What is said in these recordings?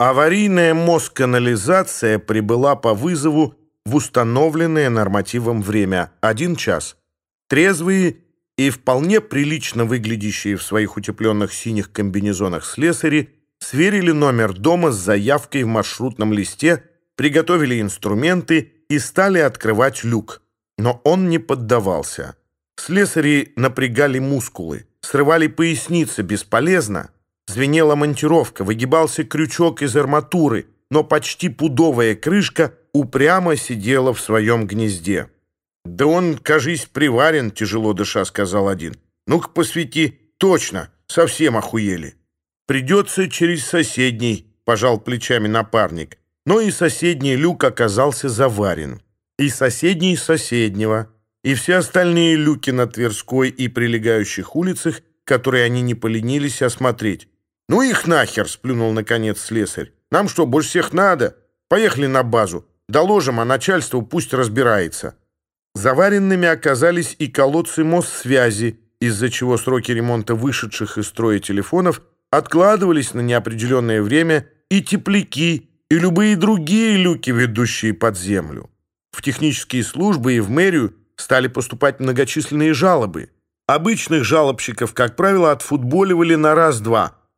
Аварийная москанализация прибыла по вызову в установленное нормативом время – один час. Трезвые и вполне прилично выглядящие в своих утепленных синих комбинезонах слесари сверили номер дома с заявкой в маршрутном листе, приготовили инструменты и стали открывать люк. Но он не поддавался. Слесари напрягали мускулы, срывали поясницы бесполезно – звенела монтировка, выгибался крючок из арматуры, но почти пудовая крышка упрямо сидела в своем гнезде. «Да он, кажись, приварен, тяжело дыша», — сказал один. «Ну-ка, посвети. Точно, совсем охуели». «Придется через соседний», — пожал плечами напарник. Но и соседний люк оказался заварен. И соседний соседнего. И все остальные люки на Тверской и прилегающих улицах, которые они не поленились осмотреть. «Ну их нахер!» — сплюнул наконец слесарь. «Нам что, больше всех надо? Поехали на базу. Доложим, а начальство пусть разбирается». Заваренными оказались и колодцы связи, из-за чего сроки ремонта вышедших из строя телефонов откладывались на неопределенное время и тепляки, и любые другие люки, ведущие под землю. В технические службы и в мэрию стали поступать многочисленные жалобы. Обычных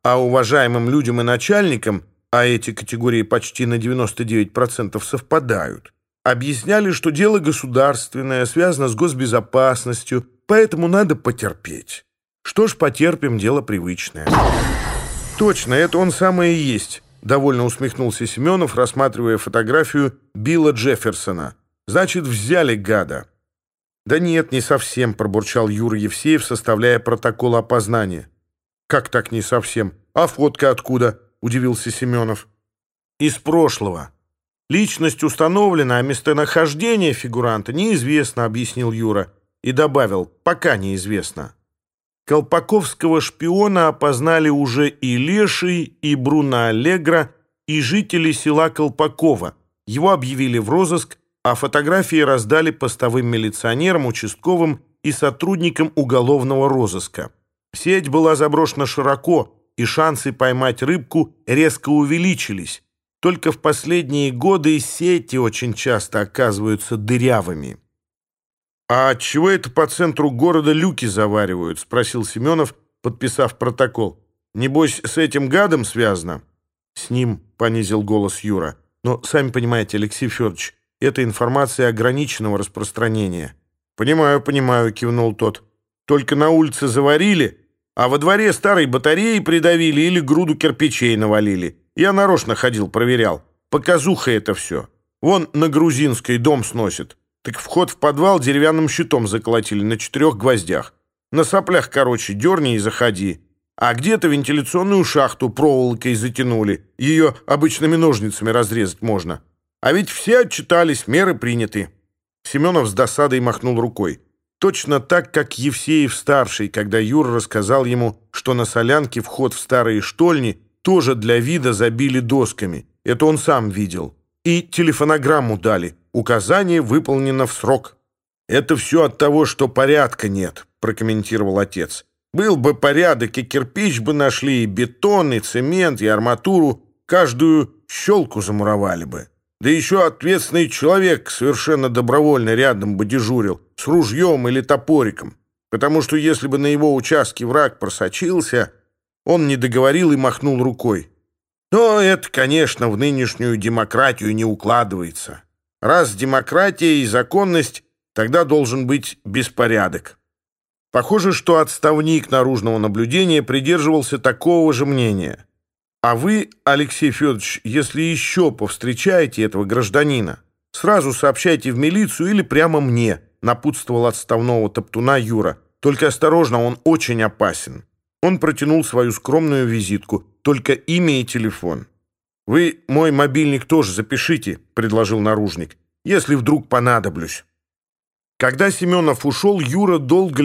жалобщиков, как правило, отфутболивали на раз-два – а уважаемым людям и начальникам, а эти категории почти на 99% совпадают, объясняли, что дело государственное, связано с госбезопасностью, поэтому надо потерпеть. Что ж, потерпим, дело привычное. Точно, это он самое и есть, довольно усмехнулся Семенов, рассматривая фотографию Билла Джефферсона. Значит, взяли гада. «Да нет, не совсем», — пробурчал Юра Евсеев, составляя протокол опознания. как так не совсем? А фотка откуда?» — удивился Семенов. «Из прошлого. Личность установлена, а местонахождение фигуранта неизвестно», — объяснил Юра и добавил «пока неизвестно». Колпаковского шпиона опознали уже и Леший, и Бруно Аллегра, и жители села Колпакова. Его объявили в розыск, а фотографии раздали постовым милиционерам, участковым и сотрудникам уголовного розыска. Сеть была заброшена широко, и шансы поймать рыбку резко увеличились. Только в последние годы сети очень часто оказываются дырявыми. «А чего это по центру города люки заваривают?» — спросил Семенов, подписав протокол. «Небось, с этим гадом связано?» «С ним», — понизил голос Юра. «Но, сами понимаете, Алексей Федорович, это информация ограниченного распространения». «Понимаю, понимаю», — кивнул тот. «Только на улице заварили, а во дворе старой батареи придавили или груду кирпичей навалили. Я нарочно ходил, проверял. Показуха это все. Вон на Грузинской дом сносит. Так вход в подвал деревянным щитом заколотили на четырех гвоздях. На соплях, короче, дерни и заходи. А где-то вентиляционную шахту проволокой затянули. Ее обычными ножницами разрезать можно. А ведь все отчитались, меры приняты. Семенов с досадой махнул рукой. Точно так, как Евсеев-старший, когда Юра рассказал ему, что на солянке вход в старые штольни тоже для вида забили досками. Это он сам видел. И телефонограмму дали. Указание выполнено в срок. «Это все от того, что порядка нет», — прокомментировал отец. «Был бы порядок, и кирпич бы нашли, и бетон, и цемент, и арматуру. Каждую щелку замуровали бы». Да еще ответственный человек совершенно добровольно рядом бы дежурил, с ружьем или топориком. Потому что если бы на его участке враг просочился, он не договорил и махнул рукой. Но это, конечно, в нынешнюю демократию не укладывается. Раз демократия и законность, тогда должен быть беспорядок. Похоже, что отставник наружного наблюдения придерживался такого же мнения – а вы, Алексей Федорович, если еще повстречаете этого гражданина, сразу сообщайте в милицию или прямо мне, напутствовал отставного топтуна Юра. Только осторожно, он очень опасен. Он протянул свою скромную визитку, только имя и телефон. «Вы мой мобильник тоже запишите», — предложил наружник, «если вдруг понадоблюсь». Когда Семенов ушел, Юра долго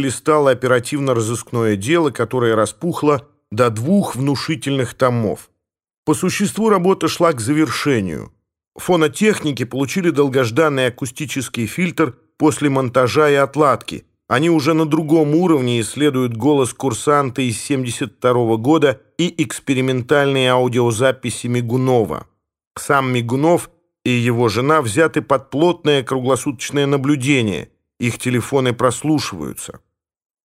листал оперативно-розыскное дело, которое распухло до двух внушительных томов. По существу работа шла к завершению. Фонотехники получили долгожданный акустический фильтр после монтажа и отладки, они уже на другом уровне исследуют голос курсанта из 72 года и экспериментальные аудиозаписи Мигунова. Сам Мигунов и его жена взяты под плотное круглосуточное наблюдение. Их телефоны прослушиваются.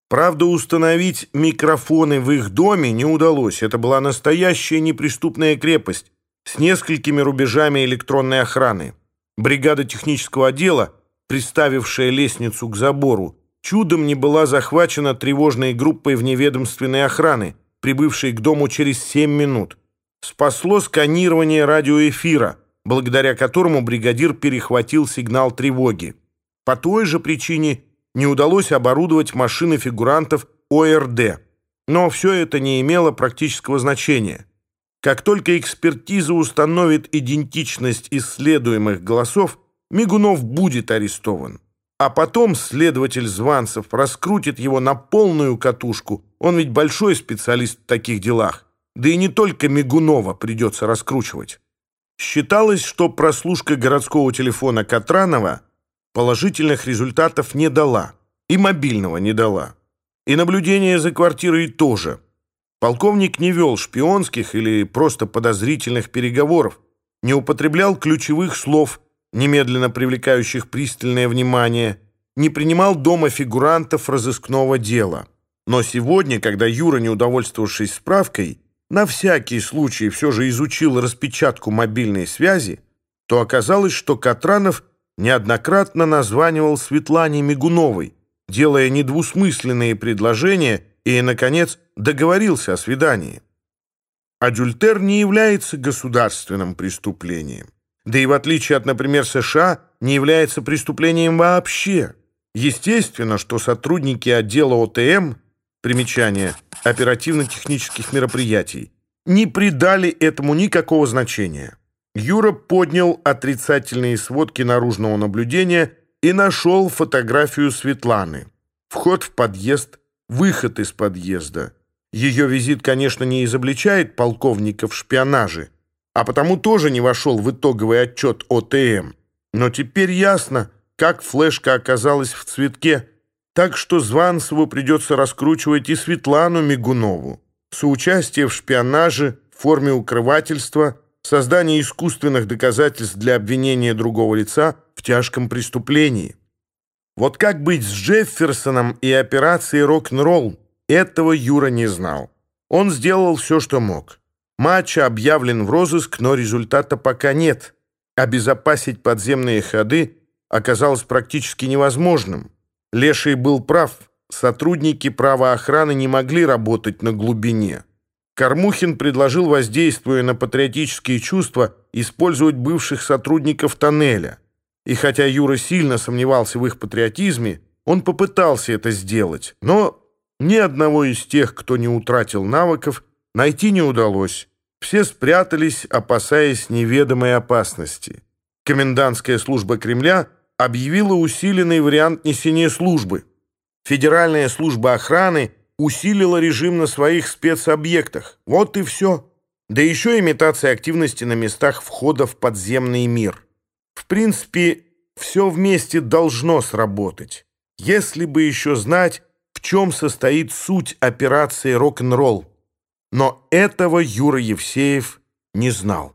Правда, установить микрофоны в их доме не удалось. Это была настоящая неприступная крепость с несколькими рубежами электронной охраны. Бригада технического отдела, приставившая лестницу к забору, чудом не была захвачена тревожной группой вневедомственной охраны, прибывшей к дому через 7 минут. Спасло сканирование радиоэфира, благодаря которому бригадир перехватил сигнал тревоги. По той же причине не удалось оборудовать машины фигурантов ОРД. Но все это не имело практического значения. Как только экспертиза установит идентичность исследуемых голосов, Мигунов будет арестован. А потом следователь Званцев раскрутит его на полную катушку. Он ведь большой специалист в таких делах. Да и не только Мигунова придется раскручивать. Считалось, что прослушка городского телефона Катранова положительных результатов не дала. И мобильного не дала. И наблюдение за квартирой тоже. Полковник не вел шпионских или просто подозрительных переговоров, не употреблял ключевых слов – немедленно привлекающих пристальное внимание, не принимал дома фигурантов разыскного дела. Но сегодня, когда Юра, не удовольствовавшись справкой, на всякий случай все же изучил распечатку мобильной связи, то оказалось, что Катранов неоднократно названивал Светлане Мигуновой, делая недвусмысленные предложения и, наконец, договорился о свидании. Адюльтер не является государственным преступлением. да и в отличие от, например, США, не является преступлением вообще. Естественно, что сотрудники отдела ОТМ, примечание, оперативно-технических мероприятий, не придали этому никакого значения. Юра поднял отрицательные сводки наружного наблюдения и нашел фотографию Светланы. Вход в подъезд, выход из подъезда. Ее визит, конечно, не изобличает полковника в шпионаже, а потому тоже не вошел в итоговый отчет ОТМ. Но теперь ясно, как флешка оказалась в цветке, так что Званцеву придется раскручивать и Светлану Мигунову. Соучастие в шпионаже, форме укрывательства, создании искусственных доказательств для обвинения другого лица в тяжком преступлении. Вот как быть с Джефферсоном и операцией «Рок-н-ролл» этого Юра не знал. Он сделал все, что мог. Матч объявлен в розыск, но результата пока нет. Обезопасить подземные ходы оказалось практически невозможным. Леший был прав. Сотрудники правоохраны не могли работать на глубине. Кормухин предложил, воздействуя на патриотические чувства, использовать бывших сотрудников тоннеля. И хотя Юра сильно сомневался в их патриотизме, он попытался это сделать, но ни одного из тех, кто не утратил навыков, найти не удалось. Все спрятались, опасаясь неведомой опасности. Комендантская служба Кремля объявила усиленный вариант несения службы. Федеральная служба охраны усилила режим на своих спецобъектах. Вот и все. Да еще имитация активности на местах входа в подземный мир. В принципе, все вместе должно сработать. Если бы еще знать, в чем состоит суть операции «Рок-н-ролл». Но этого Юра Евсеев не знал.